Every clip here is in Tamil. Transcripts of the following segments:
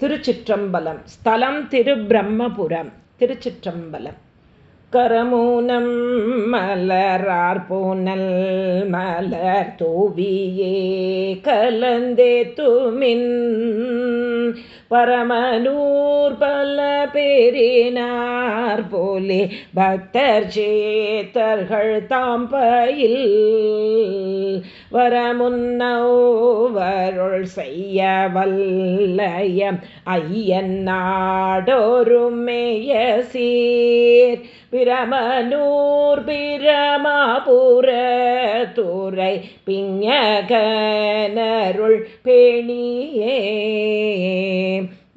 திருச்சிற்றம்பலம். ஸ்தலம் திருப்பிரம்மபுரம் திருச்சிற்றம்பலம். கரமூனம் மலரார் போனல் மலர் தோவியே கலந்தே துமின் பரமனூர் பல பேரினார் போலே பக்தர் சேத்தர்கள் தாம்பயில் வரமுன்னவருள் செய்ய வல்லயம் ஐயன் நாடொருமேய சீர் பிரமனூர் பிரமாபுர துறை பிஞகனருள் பேணியே.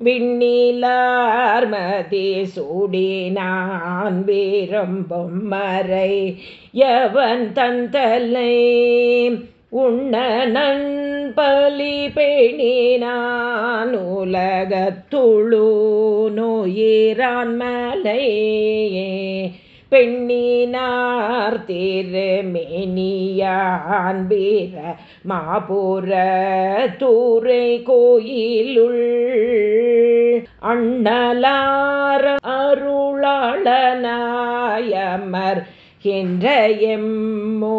விண்ணிலார்மதி சூடினான் வீரம்பும் மறை எவன் தந்தலை உண்ண நண்பலி பேணினான் உலகத்துழு நோயிரான் மலையே. பெண்ணினார் திருமேனியான் வீர மாபுர தூரை கோயிலுள். அண்ணலார அருளாளனாயமர் என்ற எம்முடையாதியே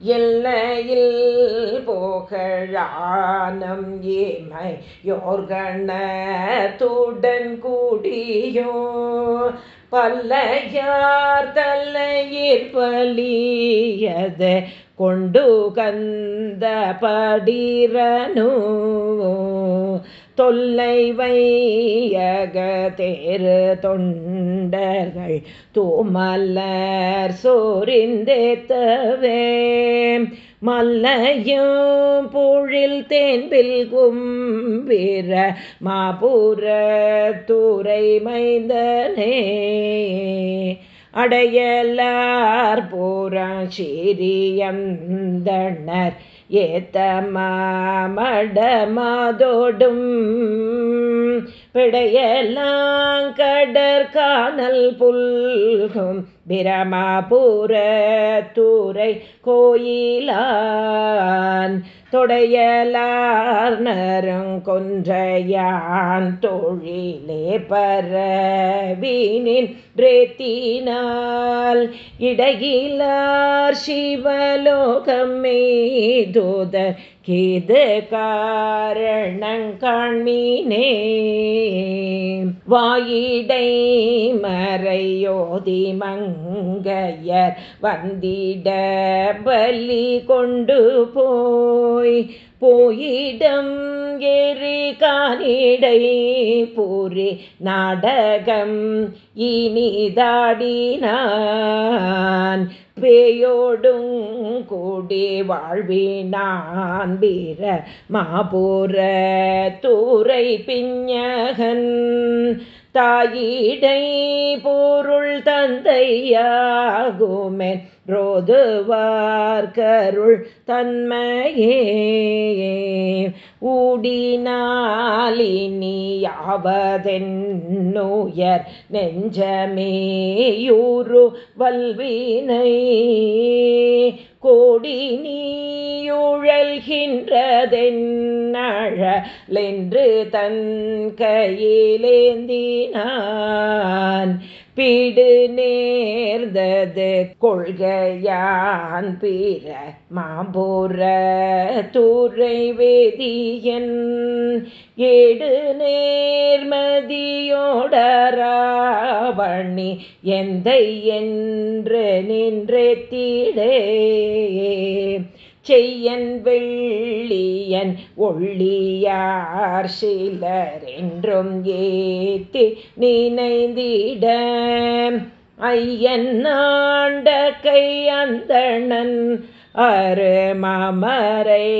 எல்லையில் போகழானம் ஏமை யோர்கணத்துடன் கூடியோ பல்லையார் தல்லையில் பலியத கொண்டு கந்த படிரனோ தொல்லை வையக தேரு தொண்டர்கள் தூமல்லர் சோரிந்தேத்தவே. மல்லையும் பூழில் தேன்பில் கும்பிர மாபுர தூரை மைந்தனே. அடையலார் போராசிரியந்தனர் ஏத்த மாமடமாதோடும் பிடையலாங்கடற்கானல் புல்கும். பிரமாபுர தூரை கோயிலான் தொடையலார் நருங்கொன்றையான் தொழிலே பரவீனின் ரேத்தினால் இடையிலார் சிவலோகம் மேதோதர் கேது காரணங்காண்மீனே வாயிடை மறையோதி மங்க மங்கையர் வந்திட பலி கொண்டு போய் போயிடம் எரி காணிடை பூரி நாடகம் இனிதாடினான் பேயோடும் கூடி வாழ்வினான் வீர மாபுர தூரை பிஞகன் தாயிடை பொருள் தந்தையாகுமென் ரோதுவார்கருள் தன்மையே. ஊடினாலினியாவதென்னுயர் நெஞ்சமேயூரு வல்வினை. கோடி நழலென்று தன் கையிலேந்தினான். பிடு நேர்ந்தது கொள்கையான் பிற மாபுர தூரை வேதியன். ஏடு நேர்மதியோடராவணி எந்தை என்று நின்றே தீடே. செய்யன் வெள்ளியன் ஒள்ளியார் சிலர் என்றும் ஏத்தி நினைந்திட. ஐயன் ஆண்ட கையந்தணன் அரு மாமரை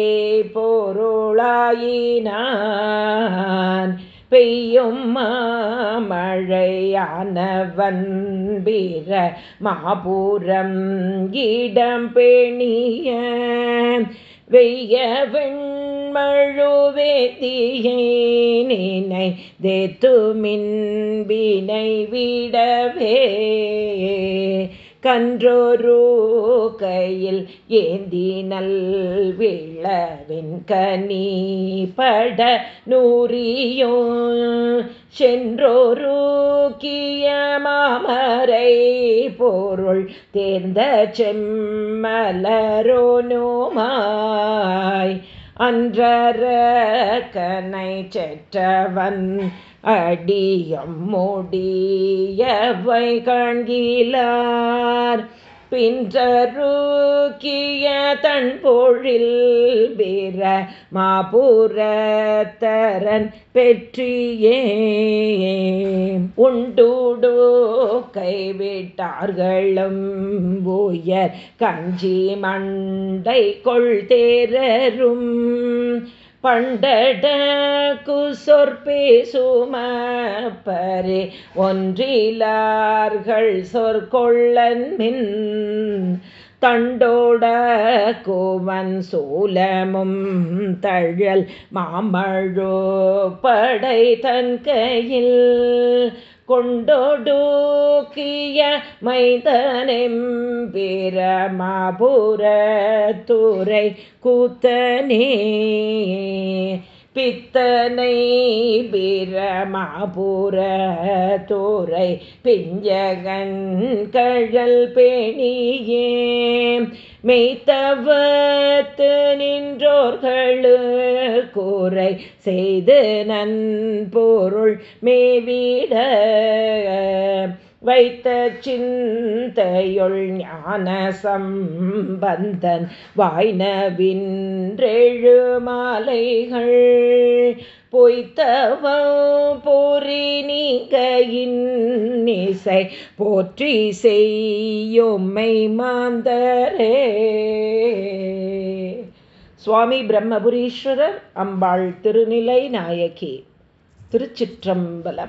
பொருளாயினான். பெய்யும் மழையானவன் வீர மாபுரம் இடம் பெணிய வெய்ய வெண்மழுவேதியை நினை தேத்து மின்பினை விடவே கன்றொரு கையில் ஏந்தி நல் விழவின் கனி பட நூறியோ சென்றோரு கிய மாமரை பொருள் தேர்ந்த செம்மலரோ நோமாய் அன்றர கனை செற்றவன் அடியம் முடியவை காண்கிலார் பின்றருக்கிய தன் பொழில் வீர மாபுரத்தரன் பெற்றியே உண்டுடோ கைவிட்டார்களும் உயர் கஞ்சி மண்டை கொள் தேரரும் பண்டட குசொற்பேசுமப்பரே ஒன்றிலார்கள் சொற்கொள்ளன் மின் தண்டோட கோவன் சூலமும் தழல் மாமழோ படை தன் கையில் கொண்டோடுக்கிய மைதனெம் பிரமாபுரத்துறை கூத்தனே பித்தனை பிரமாபுரத்துறை பிஞ்சகன் கழல் பேணியே. மெய்த்தவத்து நின்றோர்களு கூரை செய்து நன்பொருள் மேவிட வைத்த சிந்தையொள் ஞான சம்பந்தன் வாய்னவின்றெழு மாலைகள் பொய்த்தவ பொறி நீங்கையின் இசை போற்றி செய்யொம்மை மாந்தரே. சுவாமி பிரம்மபுரீஸ்வரர் அம்பாள் திருநிலை நாயகி திருச்சிற்றம்பலம்.